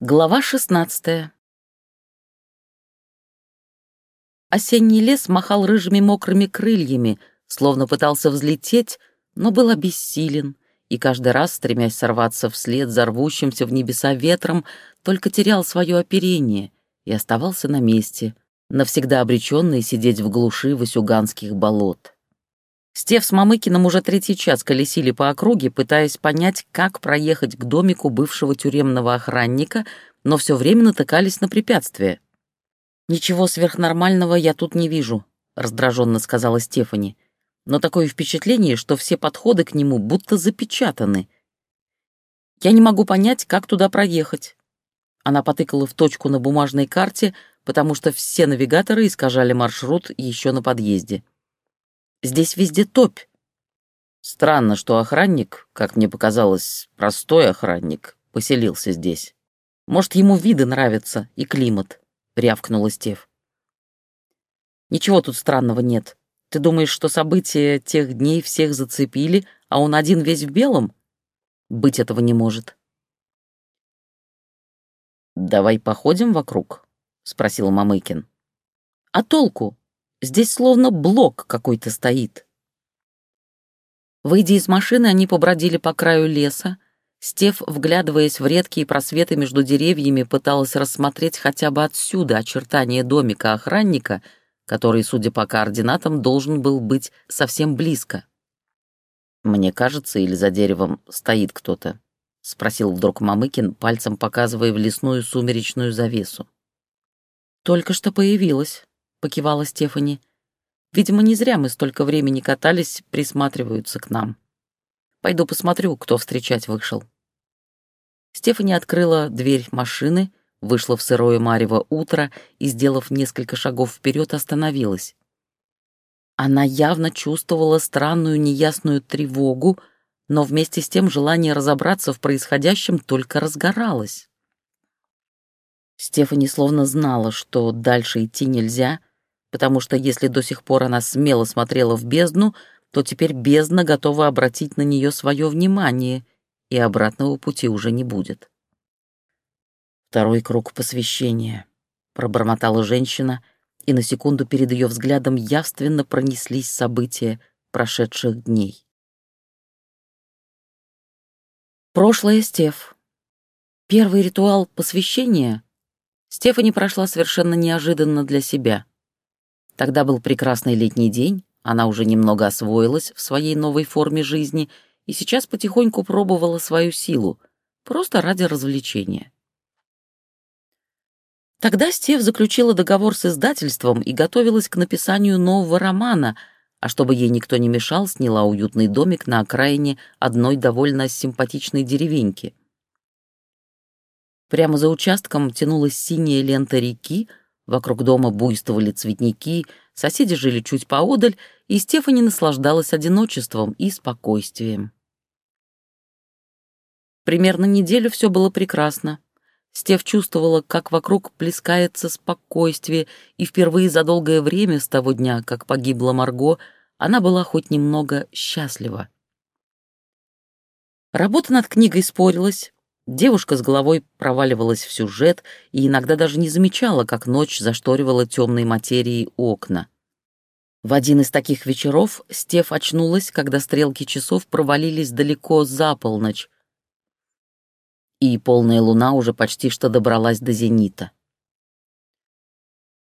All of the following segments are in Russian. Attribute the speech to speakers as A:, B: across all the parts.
A: Глава шестнадцатая. Осенний лес махал рыжими мокрыми крыльями, словно пытался взлететь, но был обессилен, и каждый раз, стремясь сорваться вслед за рвущимся в небеса ветром, только терял свое оперение и оставался на месте, навсегда обреченный сидеть в глуши васюганских болот. Стев с Мамыкиным уже третий час колесили по округе, пытаясь понять, как проехать к домику бывшего тюремного охранника, но все время натыкались на препятствия. «Ничего сверхнормального я тут не вижу», — раздраженно сказала Стефани. «Но такое впечатление, что все подходы к нему будто запечатаны. Я не могу понять, как туда проехать». Она потыкала в точку на бумажной карте, потому что все навигаторы искажали маршрут еще на подъезде. Здесь везде топь. Странно, что охранник, как мне показалось, простой охранник, поселился здесь. Может, ему виды нравятся и климат, — рявкнула Стев. Ничего тут странного нет. Ты думаешь, что события тех дней всех зацепили, а он один весь в белом? Быть этого не может. «Давай походим вокруг?» — спросил Мамыкин. «А толку? Здесь словно блок какой-то стоит. Выйдя из машины, они побродили по краю леса. Стев, вглядываясь в редкие просветы между деревьями, пыталась рассмотреть хотя бы отсюда очертания домика охранника, который, судя по координатам, должен был быть совсем близко. «Мне кажется, или за деревом стоит кто-то?» — спросил вдруг Мамыкин, пальцем показывая в лесную сумеречную завесу. «Только что появилась», — покивала Стефани. «Видимо, не зря мы столько времени катались, присматриваются к нам. Пойду посмотрю, кто встречать вышел». Стефани открыла дверь машины, вышла в сырое марево утро и, сделав несколько шагов вперед, остановилась. Она явно чувствовала странную неясную тревогу, но вместе с тем желание разобраться в происходящем только разгоралось. Стефани словно знала, что дальше идти нельзя, потому что если до сих пор она смело смотрела в бездну, то теперь бездна готова обратить на нее свое внимание, и обратного пути уже не будет. «Второй круг посвящения», — пробормотала женщина, и на секунду перед ее взглядом явственно пронеслись события прошедших дней. Прошлое Стеф. Первый ритуал посвящения Стефани прошла совершенно неожиданно для себя — Тогда был прекрасный летний день, она уже немного освоилась в своей новой форме жизни и сейчас потихоньку пробовала свою силу, просто ради развлечения. Тогда Стев заключила договор с издательством и готовилась к написанию нового романа, а чтобы ей никто не мешал, сняла уютный домик на окраине одной довольно симпатичной деревеньки. Прямо за участком тянулась синяя лента реки, Вокруг дома буйствовали цветники, соседи жили чуть поодаль, и Стефани наслаждалась одиночеством и спокойствием. Примерно неделю все было прекрасно. Стеф чувствовала, как вокруг плескается спокойствие, и впервые за долгое время с того дня, как погибла Марго, она была хоть немного счастлива. Работа над книгой спорилась, Девушка с головой проваливалась в сюжет и иногда даже не замечала, как ночь зашторивала темной материей окна. В один из таких вечеров Стеф очнулась, когда стрелки часов провалились далеко за полночь, и полная луна уже почти что добралась до зенита.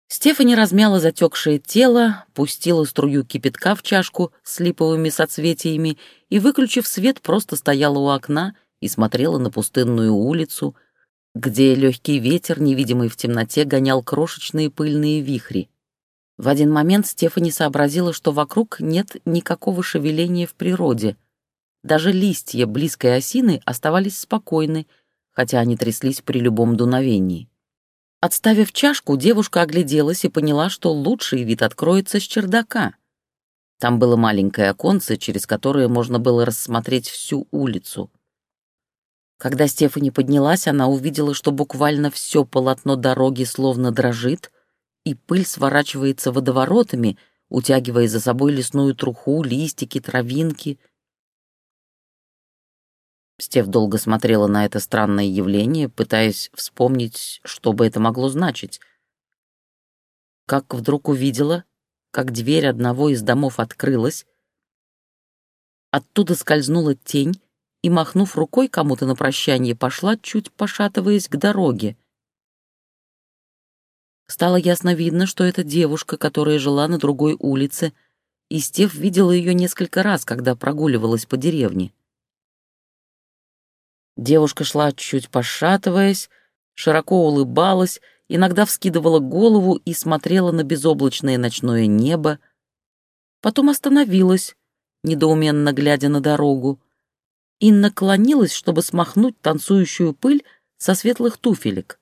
A: Стефани размяла затекшее тело, пустила струю кипятка в чашку с липовыми соцветиями и, выключив свет, просто стояла у окна и смотрела на пустынную улицу, где легкий ветер, невидимый в темноте, гонял крошечные пыльные вихри. В один момент Стефани сообразила, что вокруг нет никакого шевеления в природе. Даже листья близкой осины оставались спокойны, хотя они тряслись при любом дуновении. Отставив чашку, девушка огляделась и поняла, что лучший вид откроется с чердака. Там было маленькое оконце, через которое можно было рассмотреть всю улицу. Когда Стефани поднялась, она увидела, что буквально все полотно дороги словно дрожит, и пыль сворачивается водоворотами, утягивая за собой лесную труху, листики, травинки. Стев долго смотрела на это странное явление, пытаясь вспомнить, что бы это могло значить. Как вдруг увидела, как дверь одного из домов открылась, оттуда скользнула тень и, махнув рукой кому-то на прощание, пошла, чуть пошатываясь к дороге. Стало ясно видно, что это девушка, которая жила на другой улице, и Стев видела ее несколько раз, когда прогуливалась по деревне. Девушка шла, чуть пошатываясь, широко улыбалась, иногда вскидывала голову и смотрела на безоблачное ночное небо, потом остановилась, недоуменно глядя на дорогу, и наклонилась, чтобы смахнуть танцующую пыль со светлых туфелек.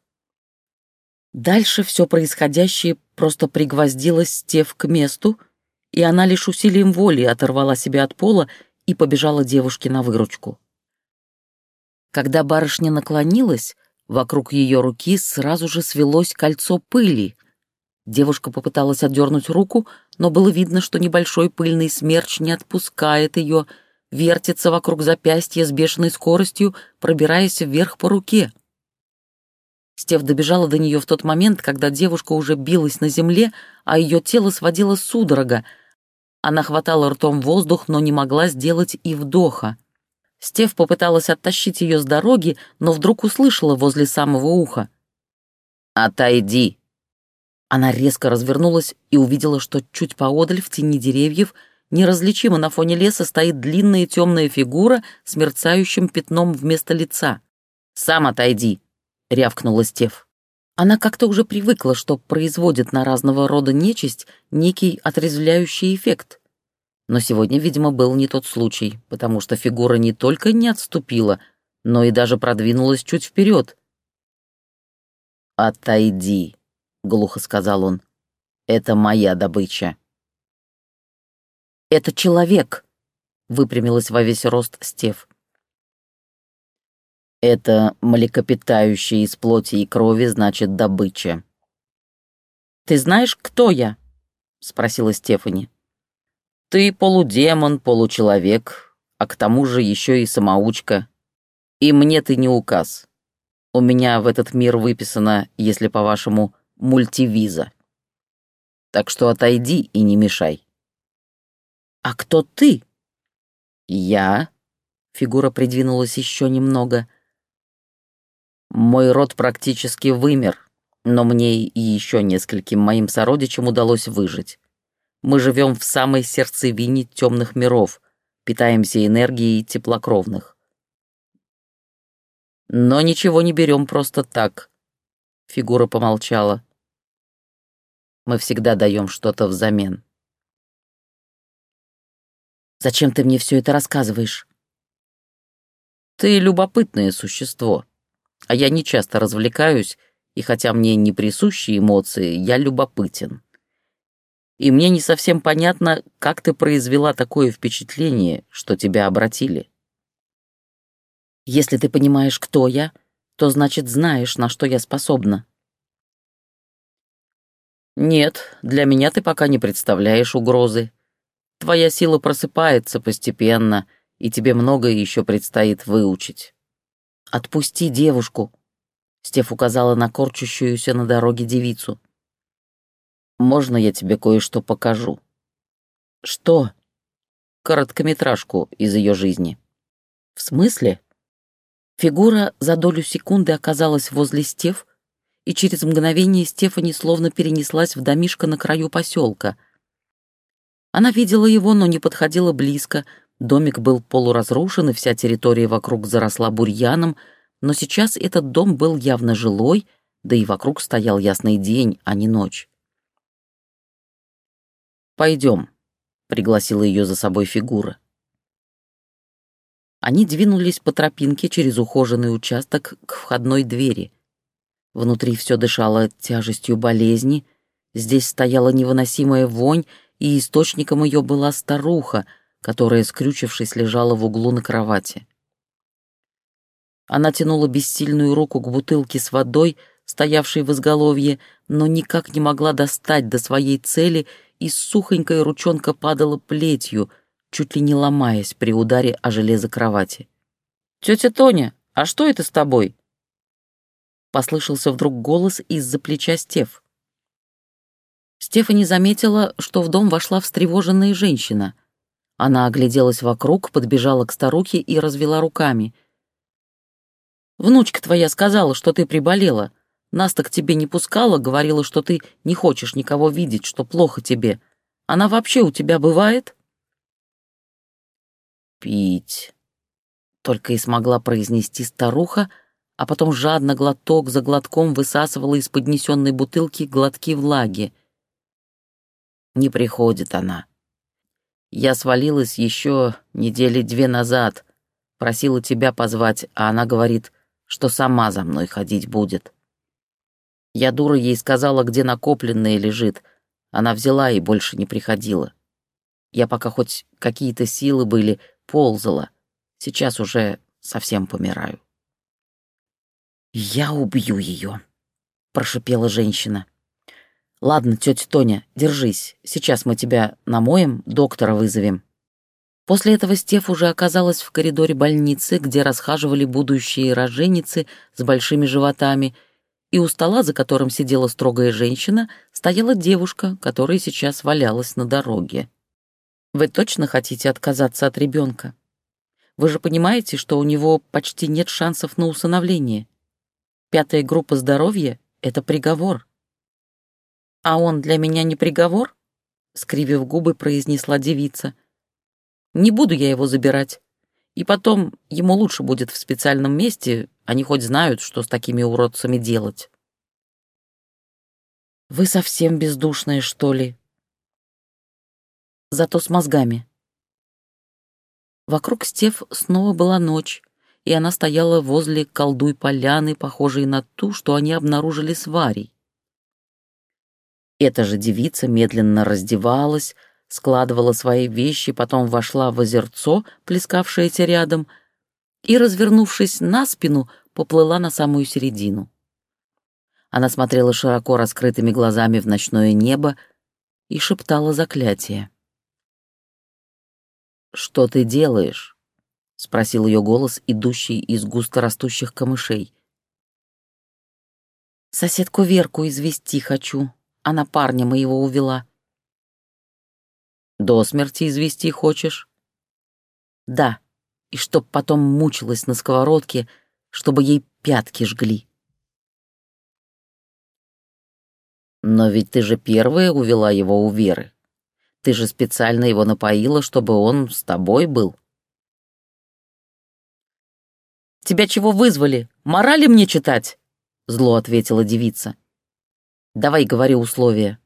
A: Дальше все происходящее просто пригвоздилось Стев к месту, и она лишь усилием воли оторвала себя от пола и побежала девушке на выручку. Когда барышня наклонилась, вокруг ее руки сразу же свелось кольцо пыли. Девушка попыталась отдернуть руку, но было видно, что небольшой пыльный смерч не отпускает ее, вертится вокруг запястья с бешеной скоростью, пробираясь вверх по руке. Стев добежала до нее в тот момент, когда девушка уже билась на земле, а ее тело сводило судорога. Она хватала ртом воздух, но не могла сделать и вдоха. Стев попыталась оттащить ее с дороги, но вдруг услышала возле самого уха. «Отойди!» Она резко развернулась и увидела, что чуть поодаль в тени деревьев неразличимо на фоне леса стоит длинная темная фигура с мерцающим пятном вместо лица. «Сам отойди!» — рявкнула Стев. Она как-то уже привыкла, что производит на разного рода нечисть некий отрезвляющий эффект — но сегодня, видимо, был не тот случай, потому что фигура не только не отступила, но и даже продвинулась чуть вперед. «Отойди», — глухо сказал он. «Это моя добыча». «Это человек», — выпрямилась во весь рост Стев. «Это млекопитающее из плоти и крови, значит, добыча». «Ты знаешь, кто я?» — спросила Стефани. Ты полудемон, получеловек, а к тому же еще и самоучка. И мне ты не указ. У меня в этот мир выписано, если по-вашему, мультивиза. Так что отойди и не мешай. А кто ты? Я. Фигура придвинулась еще немного. Мой род практически вымер, но мне и еще нескольким моим сородичам удалось выжить. Мы живем в самой сердцевине темных миров, питаемся энергией теплокровных. Но ничего не берем просто так. Фигура помолчала. Мы всегда даем что-то взамен. Зачем ты мне все это рассказываешь? Ты любопытное существо, а я не часто развлекаюсь, и хотя мне не присущи эмоции, я любопытен и мне не совсем понятно, как ты произвела такое впечатление, что тебя обратили. Если ты понимаешь, кто я, то значит знаешь, на что я способна. Нет, для меня ты пока не представляешь угрозы. Твоя сила просыпается постепенно, и тебе многое еще предстоит выучить. Отпусти девушку. Стеф указала на корчущуюся на дороге девицу. Можно я тебе кое-что покажу?» «Что?» «Короткометражку из ее жизни». «В смысле?» Фигура за долю секунды оказалась возле Стеф, и через мгновение Стефани словно перенеслась в домишко на краю поселка. Она видела его, но не подходила близко. Домик был полуразрушен, и вся территория вокруг заросла бурьяном, но сейчас этот дом был явно жилой, да и вокруг стоял ясный день, а не ночь. «Пойдем», — пригласила ее за собой фигура. Они двинулись по тропинке через ухоженный участок к входной двери. Внутри все дышало тяжестью болезни, здесь стояла невыносимая вонь, и источником ее была старуха, которая, скрючившись, лежала в углу на кровати. Она тянула бессильную руку к бутылке с водой, стоявшей в изголовье, но никак не могла достать до своей цели и сухонькая ручонка падала плетью, чуть ли не ломаясь при ударе о железо кровати. «Тетя Тоня, а что это с тобой?» Послышался вдруг голос из-за плеча Стеф. Стефани заметила, что в дом вошла встревоженная женщина. Она огляделась вокруг, подбежала к старухе и развела руками. «Внучка твоя сказала, что ты приболела. Нас-то к тебе не пускала, говорила, что ты не хочешь никого видеть, что плохо тебе. Она вообще у тебя бывает?» «Пить», — только и смогла произнести старуха, а потом жадно глоток за глотком высасывала из поднесенной бутылки глотки влаги. Не приходит она. Я свалилась еще недели две назад, просила тебя позвать, а она говорит, что сама за мной ходить будет. Я дура ей сказала, где накопленное лежит. Она взяла и больше не приходила. Я пока хоть какие-то силы были, ползала. Сейчас уже совсем помираю. «Я убью ее», — прошипела женщина. «Ладно, тетя Тоня, держись. Сейчас мы тебя намоем, доктора вызовем». После этого Стеф уже оказалась в коридоре больницы, где расхаживали будущие роженицы с большими животами, и у стола, за которым сидела строгая женщина, стояла девушка, которая сейчас валялась на дороге. «Вы точно хотите отказаться от ребенка? Вы же понимаете, что у него почти нет шансов на усыновление. Пятая группа здоровья — это приговор». «А он для меня не приговор?» — скривив губы, произнесла девица. «Не буду я его забирать. И потом, ему лучше будет в специальном месте, они хоть знают, что с такими уродцами делать». «Вы совсем бездушные, что ли?» «Зато с мозгами». Вокруг Стев снова была ночь, и она стояла возле колдуй поляны, похожей на ту, что они обнаружили с Варей. Эта же девица медленно раздевалась, складывала свои вещи, потом вошла в озерцо, плескавшееся рядом, и, развернувшись на спину, поплыла на самую середину. Она смотрела широко раскрытыми глазами в ночное небо и шептала заклятие. «Что ты делаешь?» — спросил ее голос, идущий из густо растущих камышей. «Соседку Верку извести хочу», она парня моего увела. До смерти извести хочешь? Да, и чтоб потом мучилась на сковородке, чтобы ей пятки жгли. Но ведь ты же первая увела его у Веры. Ты же специально его напоила, чтобы он с тобой был. «Тебя чего вызвали? Морали мне читать?» — зло ответила девица. Давай говори условия.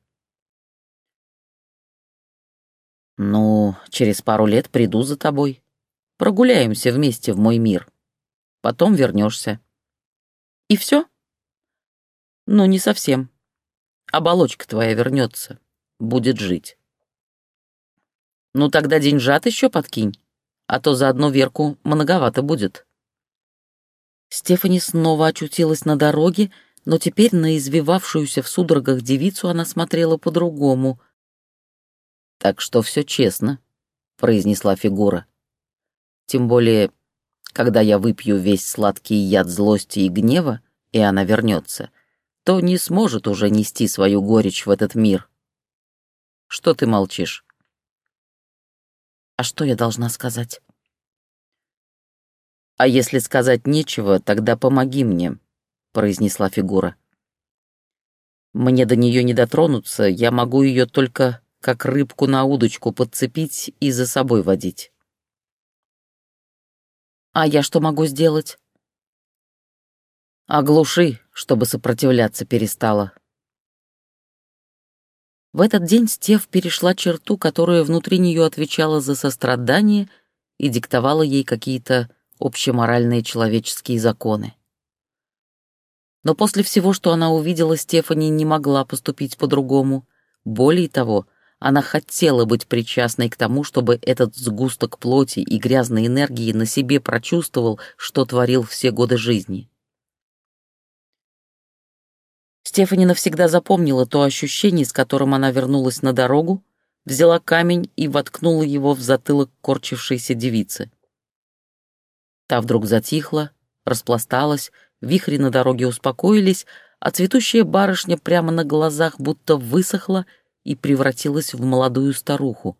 A: Ну, через пару лет приду за тобой. Прогуляемся вместе в мой мир. Потом вернешься. И все? Ну, не совсем. Оболочка твоя вернется, будет жить. Ну, тогда деньжат еще подкинь, а то за одну верку многовато будет. Стефани снова очутилась на дороге, но теперь на извивавшуюся в судорогах девицу она смотрела по-другому. «Так что все честно», — произнесла фигура. «Тем более, когда я выпью весь сладкий яд злости и гнева, и она вернется, то не сможет уже нести свою горечь в этот мир. Что ты молчишь?» «А что я должна сказать?» «А если сказать нечего, тогда помоги мне», произнесла фигура. Мне до нее не дотронуться, я могу ее только как рыбку на удочку подцепить и за собой водить. А я что могу сделать? Оглуши, чтобы сопротивляться перестала. В этот день Стев перешла черту, которая внутри нее отвечала за сострадание и диктовала ей какие-то общеморальные человеческие законы. Но после всего, что она увидела, Стефани не могла поступить по-другому. Более того, она хотела быть причастной к тому, чтобы этот сгусток плоти и грязной энергии на себе прочувствовал, что творил все годы жизни. Стефани навсегда запомнила то ощущение, с которым она вернулась на дорогу, взяла камень и воткнула его в затылок корчившейся девицы. Та вдруг затихла, распласталась, вихри на дороге успокоились, а цветущая барышня прямо на глазах будто высохла и превратилась в молодую старуху.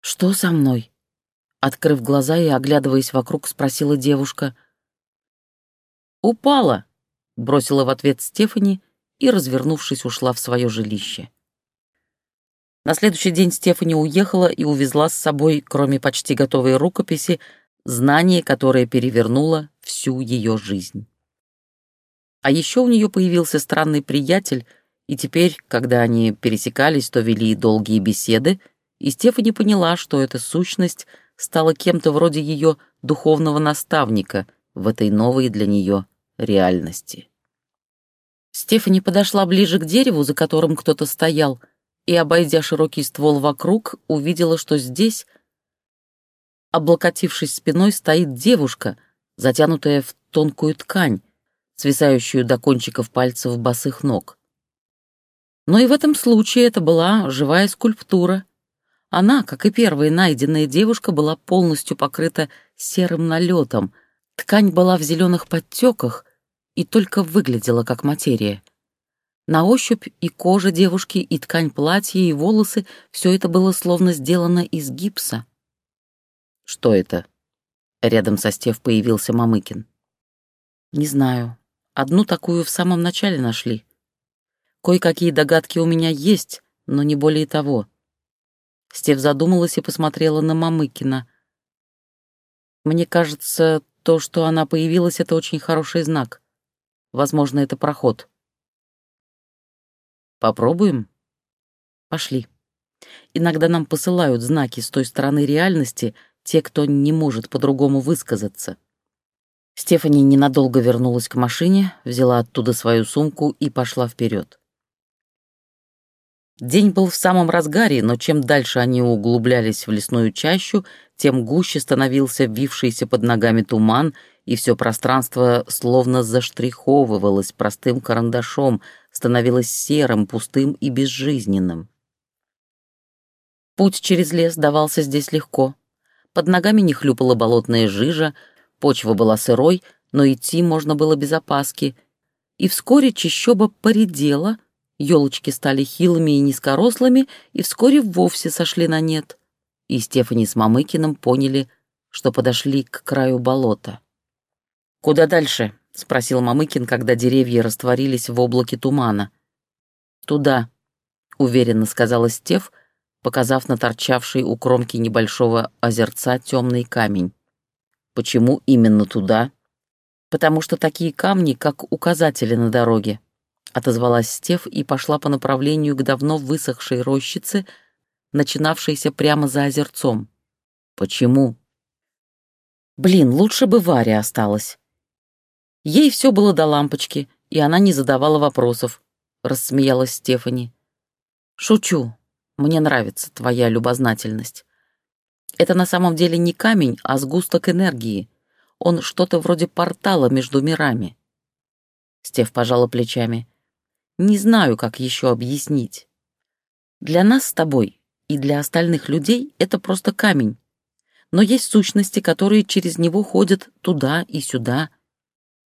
A: «Что со мной?» Открыв глаза и оглядываясь вокруг, спросила девушка. «Упала», — бросила в ответ Стефани и, развернувшись, ушла в свое жилище. На следующий день Стефани уехала и увезла с собой, кроме почти готовой рукописи, знание, которое перевернуло всю ее жизнь. А еще у нее появился странный приятель, и теперь, когда они пересекались, то вели долгие беседы, и Стефани поняла, что эта сущность стала кем-то вроде ее духовного наставника в этой новой для нее реальности. Стефани подошла ближе к дереву, за которым кто-то стоял, и, обойдя широкий ствол вокруг, увидела, что здесь, облокотившись спиной, стоит девушка, затянутая в тонкую ткань, свисающую до кончиков пальцев босых ног. Но и в этом случае это была живая скульптура. Она, как и первая найденная девушка, была полностью покрыта серым налетом. Ткань была в зеленых подтеках и только выглядела как материя. На ощупь и кожа девушки, и ткань платья, и волосы — все это было словно сделано из гипса. «Что это?» Рядом со Стев появился Мамыкин. «Не знаю. Одну такую в самом начале нашли. Кое-какие догадки у меня есть, но не более того». Стев задумалась и посмотрела на Мамыкина. «Мне кажется, то, что она появилась, это очень хороший знак. Возможно, это проход». Попробуем? Пошли. Иногда нам посылают знаки с той стороны реальности, те, кто не может по-другому высказаться. Стефани ненадолго вернулась к машине, взяла оттуда свою сумку и пошла вперед. День был в самом разгаре, но чем дальше они углублялись в лесную чащу, тем гуще становился вившийся под ногами туман, и все пространство словно заштриховывалось простым карандашом, становилось серым, пустым и безжизненным. Путь через лес давался здесь легко. Под ногами не хлюпала болотная жижа, почва была сырой, но идти можно было без опаски. И вскоре чащоба поредела, елочки стали хилыми и низкорослыми, и вскоре вовсе сошли на нет. И Стефани с Мамыкиным поняли, что подошли к краю болота. «Куда дальше?» — спросил Мамыкин, когда деревья растворились в облаке тумана. «Туда», — уверенно сказала Стев, показав на торчавший у кромки небольшого озерца темный камень. «Почему именно туда?» «Потому что такие камни, как указатели на дороге», — отозвалась Стев и пошла по направлению к давно высохшей рощице, начинавшейся прямо за озерцом. «Почему?» «Блин, лучше бы Варя осталась». Ей все было до лампочки, и она не задавала вопросов, — рассмеялась Стефани. «Шучу. Мне нравится твоя любознательность. Это на самом деле не камень, а сгусток энергии. Он что-то вроде портала между мирами». Стеф пожала плечами. «Не знаю, как еще объяснить. Для нас с тобой и для остальных людей это просто камень. Но есть сущности, которые через него ходят туда и сюда, —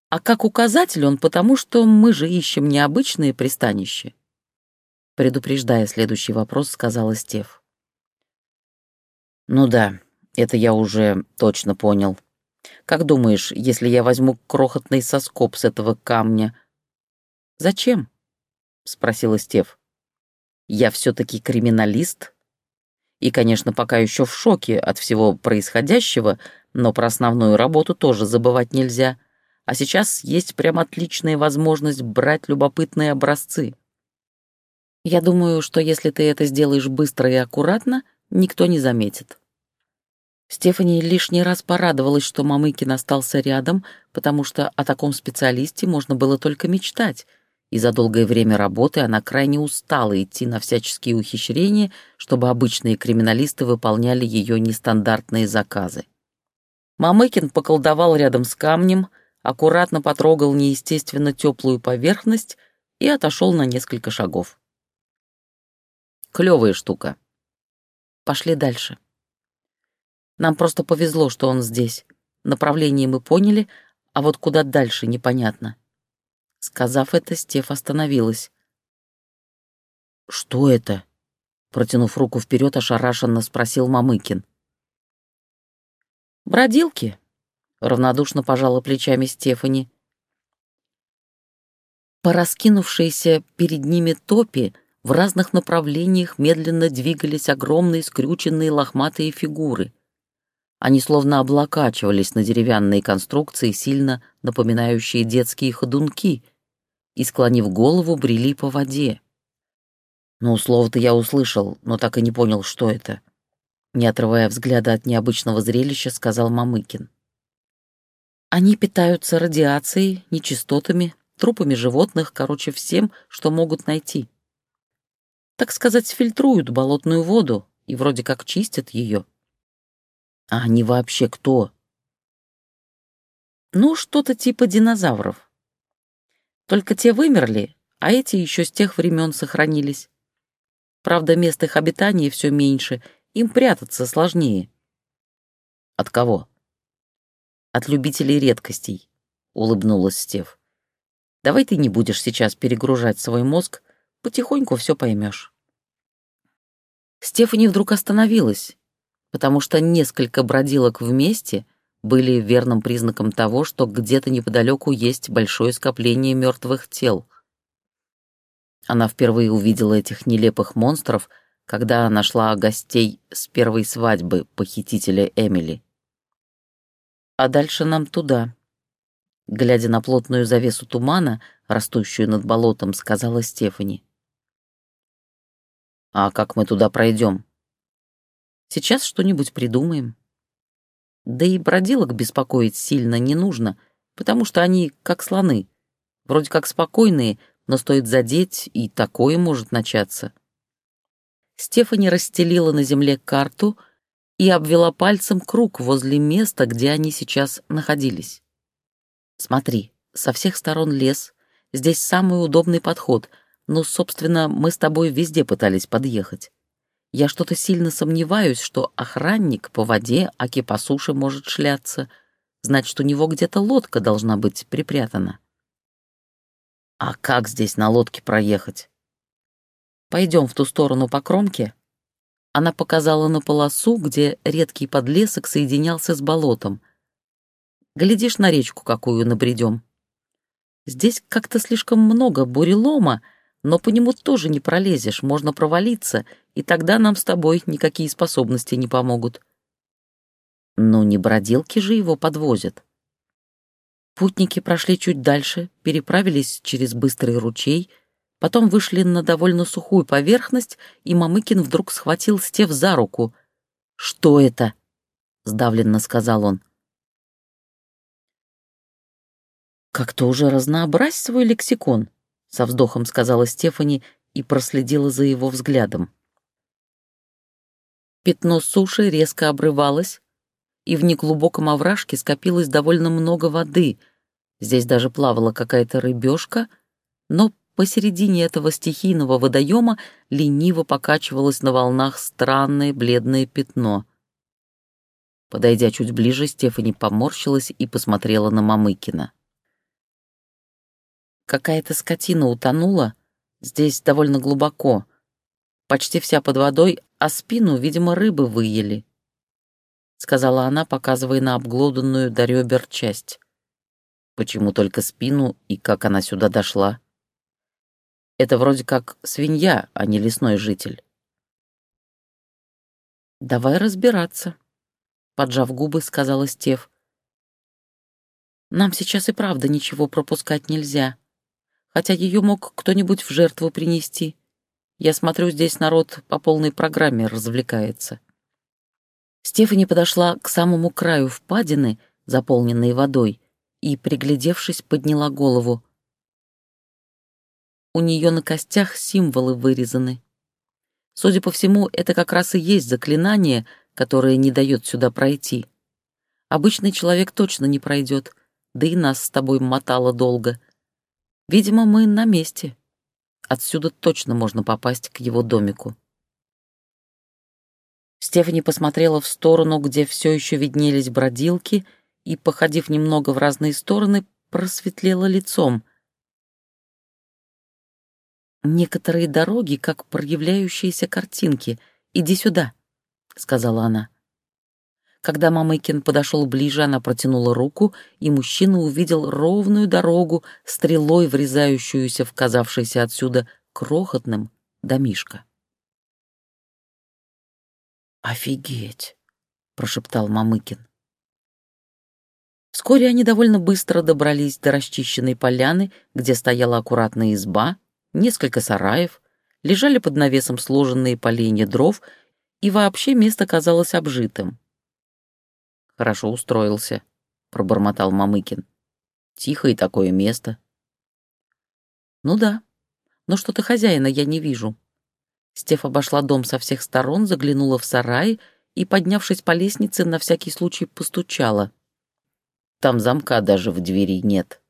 A: а как указатель он потому, что мы же ищем необычные пристанища. Предупреждая следующий вопрос, сказала Стев. «Ну да, это я уже точно понял. Как думаешь, если я возьму крохотный соскоб с этого камня...» «Зачем?» — спросила Стев. «Я все-таки криминалист. И, конечно, пока еще в шоке от всего происходящего, но про основную работу тоже забывать нельзя а сейчас есть прям отличная возможность брать любопытные образцы. Я думаю, что если ты это сделаешь быстро и аккуратно, никто не заметит. Стефани лишний раз порадовалась, что Мамыкин остался рядом, потому что о таком специалисте можно было только мечтать, и за долгое время работы она крайне устала идти на всяческие ухищрения, чтобы обычные криминалисты выполняли ее нестандартные заказы. Мамыкин поколдовал рядом с камнем, аккуратно потрогал неестественно теплую поверхность и отошел на несколько шагов. Клевая штука. Пошли дальше. Нам просто повезло, что он здесь. Направление мы поняли, а вот куда дальше непонятно. Сказав это, Стеф остановилась. «Что это?» Протянув руку вперед, ошарашенно спросил Мамыкин. «Бродилки», — равнодушно пожала плечами Стефани. По раскинувшейся перед ними топи в разных направлениях медленно двигались огромные скрюченные лохматые фигуры. Они словно облокачивались на деревянные конструкции, сильно напоминающие детские ходунки, и, склонив голову, брели по воде. Ну, слово-то я услышал, но так и не понял, что это. Не отрывая взгляда от необычного зрелища, сказал Мамыкин. Они питаются радиацией, нечистотами, трупами животных, короче, всем, что могут найти. Так сказать, фильтруют болотную воду и вроде как чистят ее. А они вообще кто? Ну, что-то типа динозавров. Только те вымерли, а эти еще с тех времен сохранились. Правда, мест их обитания все меньше, им прятаться сложнее. От кого? От любителей редкостей, улыбнулась Стев. Давай ты не будешь сейчас перегружать свой мозг, потихоньку все поймешь. Стефани вдруг остановилась, потому что несколько бродилок вместе были верным признаком того, что где-то неподалеку есть большое скопление мертвых тел — она впервые увидела этих нелепых монстров, когда нашла гостей с первой свадьбы похитителя Эмили. А дальше нам туда. Глядя на плотную завесу тумана, растущую над болотом, сказала Стефани. «А как мы туда пройдем?» «Сейчас что-нибудь придумаем». Да и бродилок беспокоить сильно не нужно, потому что они как слоны, вроде как спокойные, но стоит задеть, и такое может начаться. Стефани расстелила на земле карту и обвела пальцем круг возле места, где они сейчас находились. «Смотри, со всех сторон лес, здесь самый удобный подход, но, собственно, мы с тобой везде пытались подъехать. Я что-то сильно сомневаюсь, что охранник по воде, аки по суше может шляться, значит, у него где-то лодка должна быть припрятана. А как здесь на лодке проехать? Пойдем в ту сторону по кромке. Она показала на полосу, где редкий подлесок соединялся с болотом. Глядишь на речку, какую набредем. Здесь как-то слишком много бурелома, но по нему тоже не пролезешь, можно провалиться, и тогда нам с тобой никакие способности не помогут. Ну, не бродилки же его подвозят. Путники прошли чуть дальше, переправились через быстрый ручей, потом вышли на довольно сухую поверхность, и Мамыкин вдруг схватил Стев за руку. «Что это?» — сдавленно сказал он. «Как-то уже разнообразь свой лексикон», — со вздохом сказала Стефани и проследила за его взглядом. Пятно суши резко обрывалось, и в неглубоком овражке скопилось довольно много воды. Здесь даже плавала какая-то рыбешка, но посередине этого стихийного водоема лениво покачивалось на волнах странное бледное пятно. Подойдя чуть ближе, Стефани поморщилась и посмотрела на Мамыкина. Какая-то скотина утонула, здесь довольно глубоко, почти вся под водой, а спину, видимо, рыбы выели. — сказала она, показывая на обглоданную до ребер часть. «Почему только спину и как она сюда дошла?» «Это вроде как свинья, а не лесной житель». «Давай разбираться», — поджав губы, сказала Стев. «Нам сейчас и правда ничего пропускать нельзя, хотя ее мог кто-нибудь в жертву принести. Я смотрю, здесь народ по полной программе развлекается». Стефани подошла к самому краю впадины, заполненной водой, и, приглядевшись, подняла голову. У нее на костях символы вырезаны. Судя по всему, это как раз и есть заклинание, которое не дает сюда пройти. Обычный человек точно не пройдет, да и нас с тобой мотало долго. Видимо, мы на месте. Отсюда точно можно попасть к его домику. Стефани посмотрела в сторону, где все еще виднелись бродилки, и, походив немного в разные стороны, просветлела лицом. «Некоторые дороги, как проявляющиеся картинки. Иди сюда», — сказала она. Когда Мамыкин подошел ближе, она протянула руку, и мужчина увидел ровную дорогу, стрелой врезающуюся в казавшийся отсюда крохотным домишко. «Офигеть!» — прошептал Мамыкин. Вскоре они довольно быстро добрались до расчищенной поляны, где стояла аккуратная изба, несколько сараев, лежали под навесом сложенные поленья дров, и вообще место казалось обжитым. Хорошо устроился, пробормотал Мамыкин. Тихое такое место. Ну да, но что-то хозяина я не вижу. Стеф обошла дом со всех сторон, заглянула в сарай и, поднявшись по лестнице, на всякий случай постучала. Там замка даже в двери нет,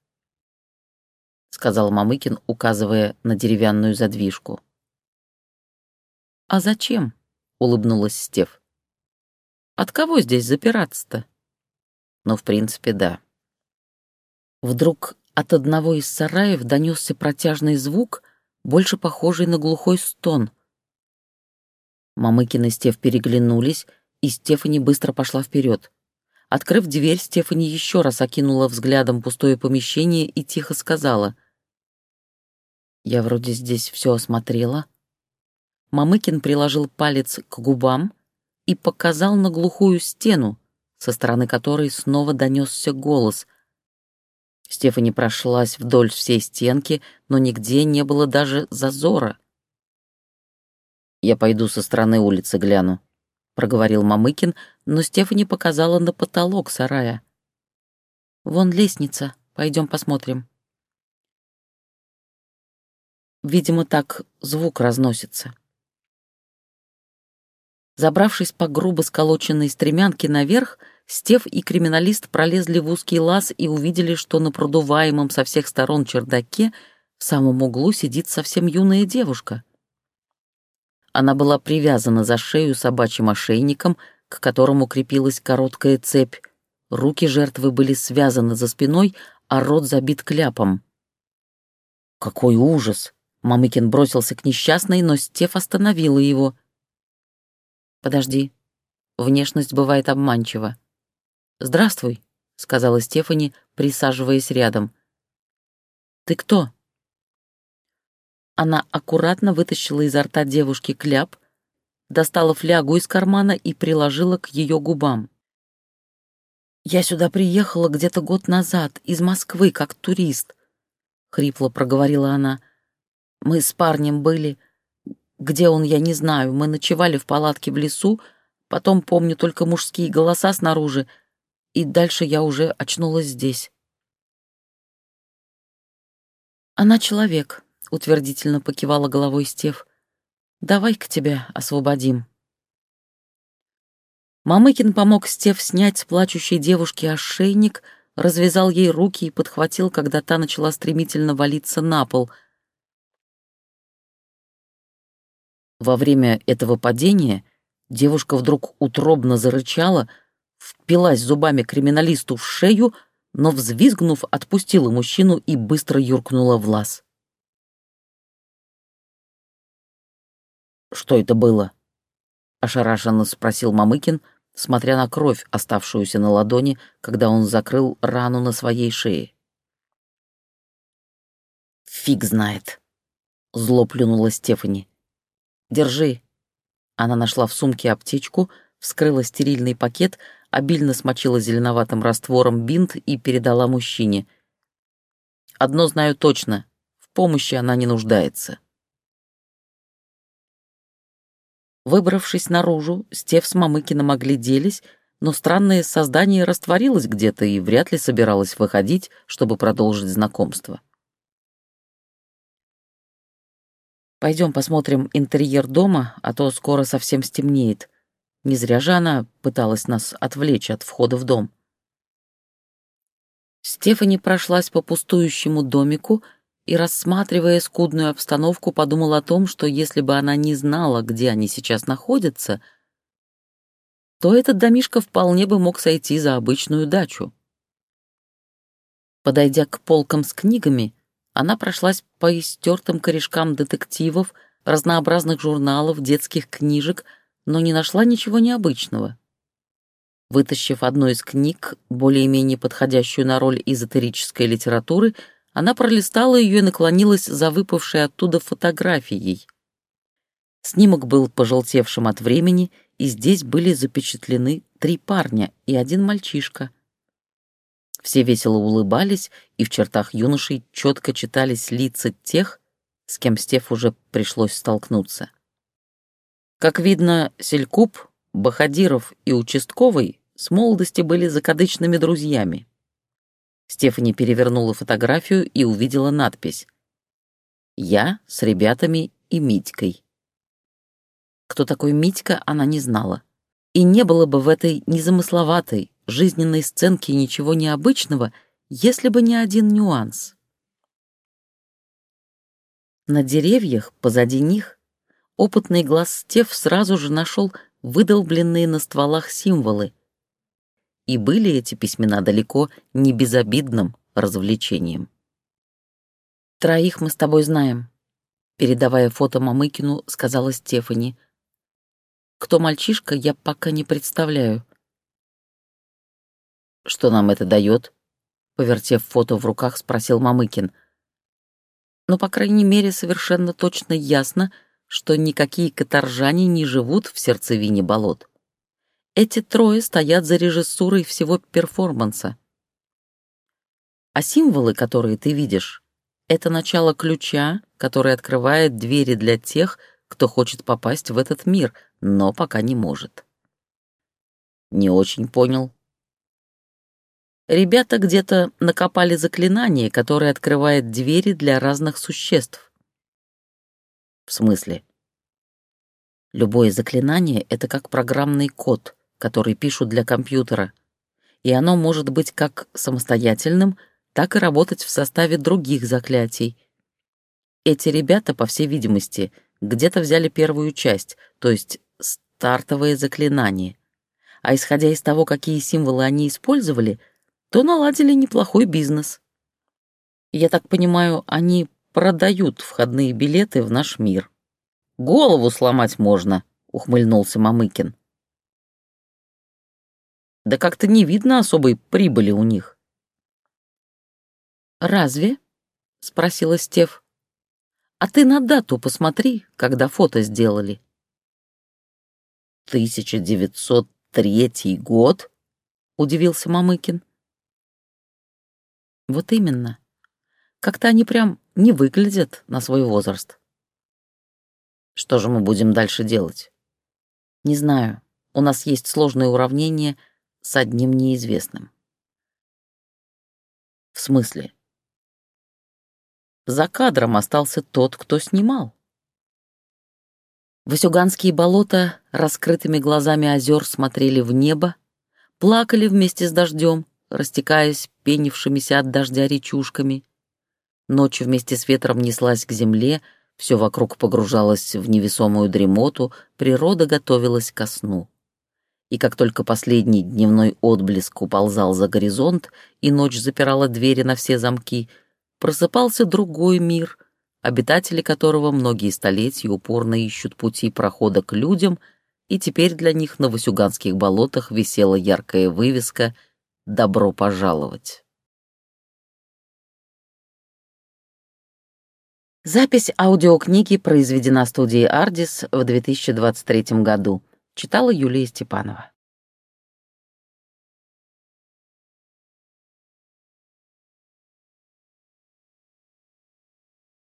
A: сказал Мамыкин, указывая на деревянную задвижку. А зачем? улыбнулась Стеф. От кого здесь запираться-то? Ну, в принципе, да. Вдруг от одного из сараев донесся протяжный звук, больше похожий на глухой стон. Мамыкин и Стеф переглянулись, и Стефани быстро пошла вперед. Открыв дверь, Стефани еще раз окинула взглядом пустое помещение и тихо сказала. «Я вроде здесь все осмотрела». Мамыкин приложил палец к губам, и показал на глухую стену, со стороны которой снова донесся голос. Стефани прошлась вдоль всей стенки, но нигде не было даже зазора. «Я пойду со стороны улицы гляну», — проговорил Мамыкин, но Стефани показала на потолок сарая. «Вон лестница, пойдем посмотрим». Видимо, так звук разносится. Забравшись по грубо сколоченной стремянке наверх, Стев и криминалист пролезли в узкий лаз и увидели, что на продуваемом со всех сторон чердаке в самом углу сидит совсем юная девушка. Она была привязана за шею собачьим ошейником, к которому крепилась короткая цепь. Руки жертвы были связаны за спиной, а рот забит кляпом. «Какой ужас!» Мамыкин бросился к несчастной, но Стеф остановила его — Подожди. Внешность бывает обманчива. Здравствуй, сказала Стефани, присаживаясь рядом. Ты кто? Она аккуратно вытащила изо рта девушки кляп, достала флягу из кармана и приложила к ее губам. «Я сюда приехала где-то год назад, из Москвы, как турист», — хрипло проговорила она. «Мы с парнем были, где он, я не знаю. Мы ночевали в палатке в лесу, потом помню только мужские голоса снаружи, и дальше я уже очнулась здесь. «Она человек», — утвердительно покивала головой Стев. «Давай-ка тебя освободим». Мамыкин помог Стев снять с плачущей девушки ошейник, развязал ей руки и подхватил, когда та начала стремительно валиться на пол — Во время этого падения девушка вдруг утробно зарычала, впилась зубами криминалисту в шею, но, взвизгнув, отпустила мужчину и быстро юркнула в лаз. «Что это было?» — ошарашенно спросил Мамыкин, смотря на кровь, оставшуюся на ладони, когда он закрыл рану на своей шее. «Фиг знает», — зло плюнула Стефани. Держи». Она нашла в сумке аптечку, вскрыла стерильный пакет, обильно смочила зеленоватым раствором бинт и передала мужчине. «Одно знаю точно, в помощи она не нуждается». Выбравшись наружу, Стев с Мамыкиным огляделись, но странное создание растворилось где-то и вряд ли собиралось выходить, чтобы продолжить знакомство. Пойдем посмотрим интерьер дома, а то скоро совсем стемнеет. Не зря же она пыталась нас отвлечь от входа в дом. Стефани прошлась по пустующему домику и, рассматривая скудную обстановку, подумала о том, что если бы она не знала, где они сейчас находятся, то этот домишко вполне бы мог сойти за обычную дачу. Подойдя к полкам с книгами, она прошлась по истертым корешкам детективов, разнообразных журналов, детских книжек, но не нашла ничего необычного. Вытащив одну из книг, более-менее подходящую на роль эзотерической литературы, она пролистала ее и наклонилась за выпавшей оттуда фотографией. Снимок был пожелтевшим от времени, и здесь были запечатлены три парня и один мальчишка. Все весело улыбались, и в чертах юношей четко читались лица тех, с кем Стеф уже пришлось столкнуться. Как видно, Селькуб, Бахадиров и Участковый с молодости были закадычными друзьями. Стефани перевернула фотографию и увидела надпись «Я с ребятами и Митькой». Кто такой Митька, она не знала. И не было бы в этой незамысловатой, жизненной сценке ничего необычного, если бы не один нюанс. На деревьях, позади них, опытный глаз Стеф сразу же нашел выдолбленные на стволах символы. И были эти письмена далеко не безобидным развлечением. «Троих мы с тобой знаем», — передавая фото Мамыкину, сказала Стефани. «Кто мальчишка, я пока не представляю». «Что нам это дает?» — повертев фото в руках, спросил Мамыкин. «Но, по крайней мере, совершенно точно ясно, что никакие каторжане не живут в сердцевине болот. Эти трое стоят за режиссурой всего перформанса. А символы, которые ты видишь, это начало ключа, который открывает двери для тех, кто хочет попасть в этот мир, но пока не может. Не очень понял. Ребята где-то накопали заклинание, которое открывает двери для разных существ. В смысле? Любое заклинание — это как программный код, который пишут для компьютера, и оно может быть как самостоятельным, так и работать в составе других заклятий. Эти ребята, по всей видимости, где-то взяли первую часть, то есть стартовое заклинание. А исходя из того, какие символы они использовали, то наладили неплохой бизнес. Я так понимаю, они продают входные билеты в наш мир. Голову сломать можно, ухмыльнулся Мамыкин. Да как-то не видно особой прибыли у них. Разве? спросила Стев. А ты на дату посмотри, когда фото сделали. 1903 год? удивился Мамыкин. Вот именно. Как-то они прям не выглядят на свой возраст. Что же мы будем дальше делать? Не знаю. У нас есть сложное уравнение с одним неизвестным. В смысле? За кадром остался тот, кто снимал. Васюганские болота раскрытыми глазами озер смотрели в небо, плакали вместе с дождем, растекаясь пенившимися от дождя речушками. Ночь вместе с ветром неслась к земле, все вокруг погружалось в невесомую дремоту, природа готовилась ко сну. И как только последний дневной отблеск уползал за горизонт, и ночь запирала двери на все замки, просыпался другой мир, обитатели которого многие столетия упорно ищут пути прохода к людям, и теперь для них на Васюганских болотах висела яркая вывеска «Добро пожаловать». Запись аудиокниги произведена студией «Ардис» в 2023 году. Читала Юлия Степанова.